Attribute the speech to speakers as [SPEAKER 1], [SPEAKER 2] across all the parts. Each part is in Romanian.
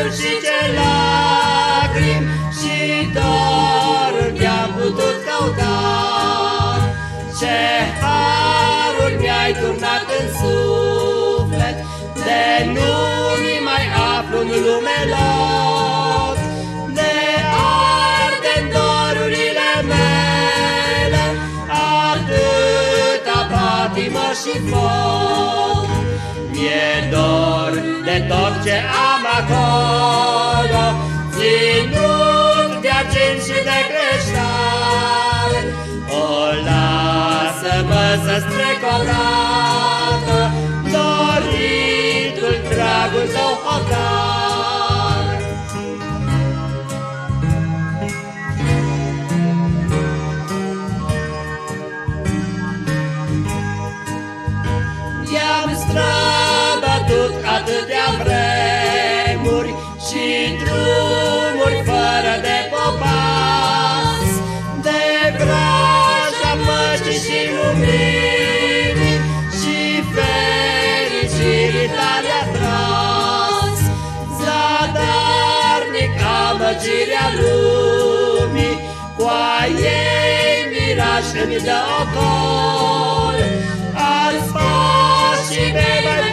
[SPEAKER 1] suspinuri și ce lacrimi și doruri mi-am putut căuta. Ce harul mi-ai turnat în suflet, de nu mi mai aflu în lume loc, de arde dorurile mele, atâta patimă și foc. Mi-e dor de tot ce am acolo, ținut de argint și de creștar. O, lasă-mă să-ți trec o dată, doritul dragul tău hotar. I-am străbătut și drumuri fără de popas, de vraja păcii și luminii și fericirii tale atras. Zadarnic amăgirea lumii, cu a ei miraj îmi dă ocol. Alți pașii mei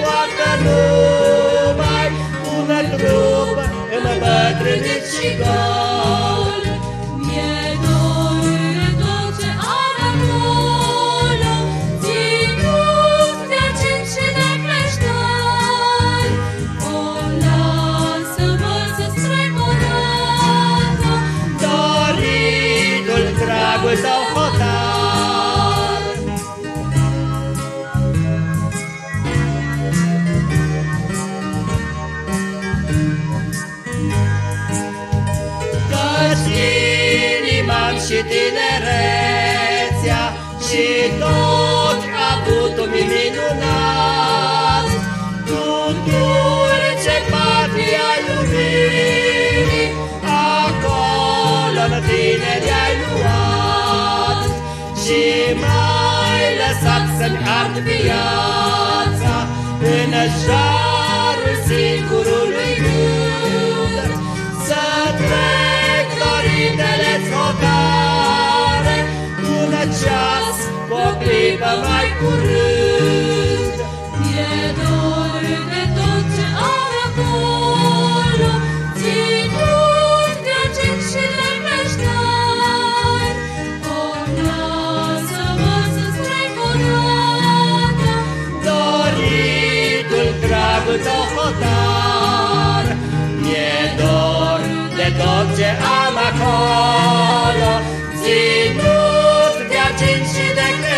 [SPEAKER 1] și tinerețea și tot avutul mi minunat, tu dulce patria iubirii, acolo în tine te-ai luat. Și m-ai lăsat să-mi ard viața în jarul singurului am acolo Ținut de-a cinci și de cât